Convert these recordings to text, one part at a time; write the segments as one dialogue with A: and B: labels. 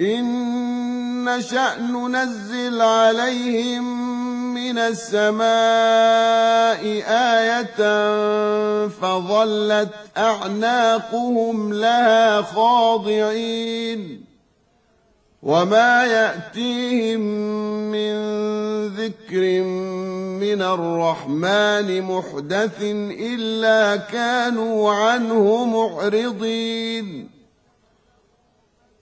A: إن نشأ ننزل عليهم من السماء آية فظلت أعناقهم لها خاضعين وما يأتيهم من ذكر من الرحمن محدث إلا كانوا عنه معرضين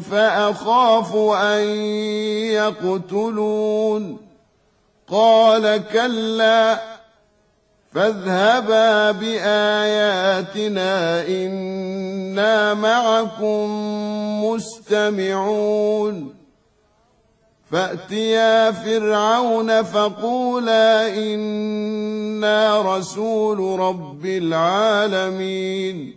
A: فأخاف أن يقتلون. قال كلا فاذهبا بآياتنا إنا معكم مستمعون. فأتيا فرعون فقولا إنا رسول رب العالمين.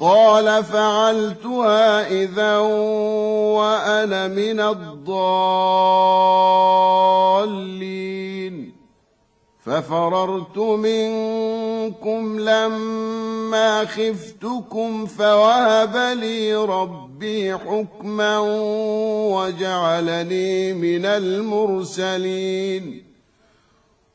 A: قال فعلتها إذا وأنا من الضالين. ففررت منكم لما خفتكم فوهب لي ربي حكما وجعلني من المرسلين.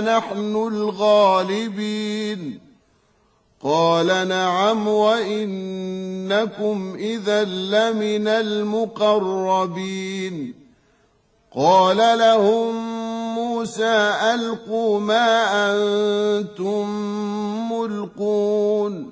A: نحن الغالبين. قال نعم وإنكم إذا لمن المقربين. قال لهم موسى ألقوا ما أنتم ملقون.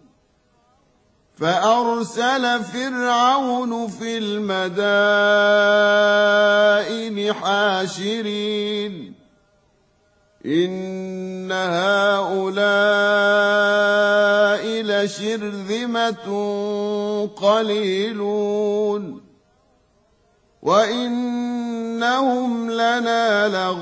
A: فأرسل فرعون في المدائن حاشرين. إن هؤلاء لشرذمة قليلون. وإنهم لنا لغائظون.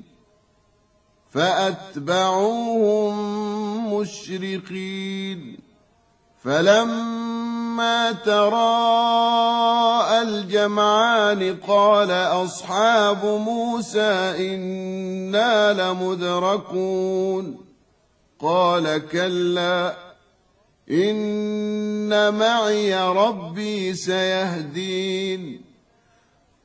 A: فأتبعوهم مشرقين. فلما تراءى الجمعان قال أصحاب موسى إنا لمدركون. قال كلا إن معي ربي سيهدين.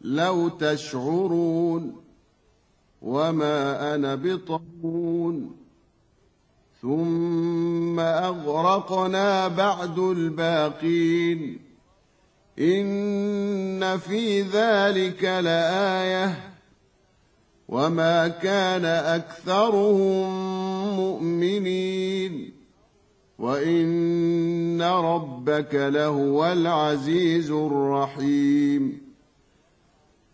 A: لو تشعرون وما أنا بطرون ثم أغرقنا بعد الباقين. إن في ذلك لآية. وما كان أكثرهم مؤمنين. وإن ربك لهو العزيز الرحيم.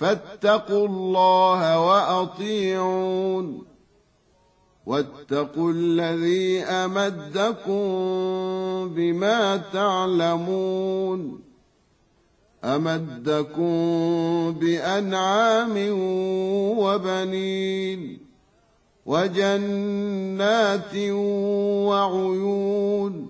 A: فاتقوا الله وأطيعون. واتقوا الذي أمدكم بما تعلمون. أمدكم بأنعام وبنين وجنات وعيون.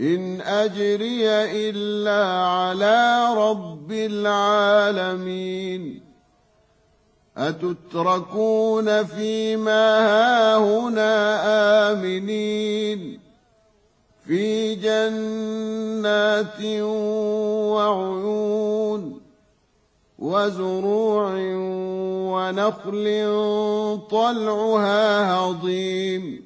A: إن أجري إلا على رب العالمين. أتتركون فيما هاهنا آمنين. في جنات وعيون وزروع ونخل طلعها هضيم.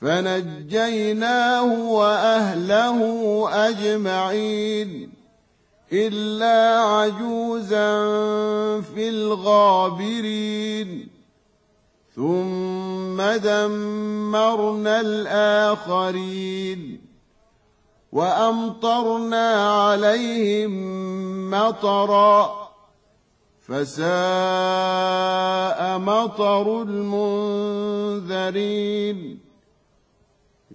A: فنجيناه وأهله أجمعين إلا عجوزا في الغابرين. ثم دمرنا الآخرين وأمطرنا عليهم مطرًا فساء مطر المنذرين.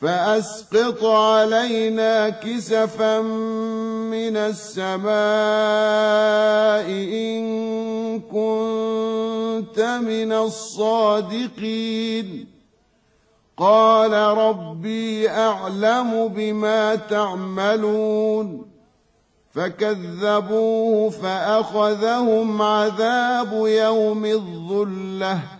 A: فأسقط علينا كسفا من السماء إن كنت من الصادقين. قال ربي أعلم بما تعملون. فكذبوه فأخذهم عذاب يوم الظلة.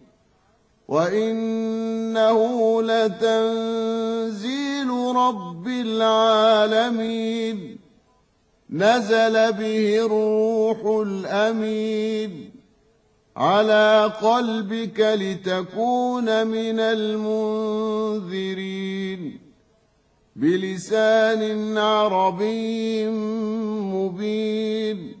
A: وإنه لتنزيل رب العالمين نزل به الروح الأمين على قلبك لتكون من المنذرين بلسان عربي مبين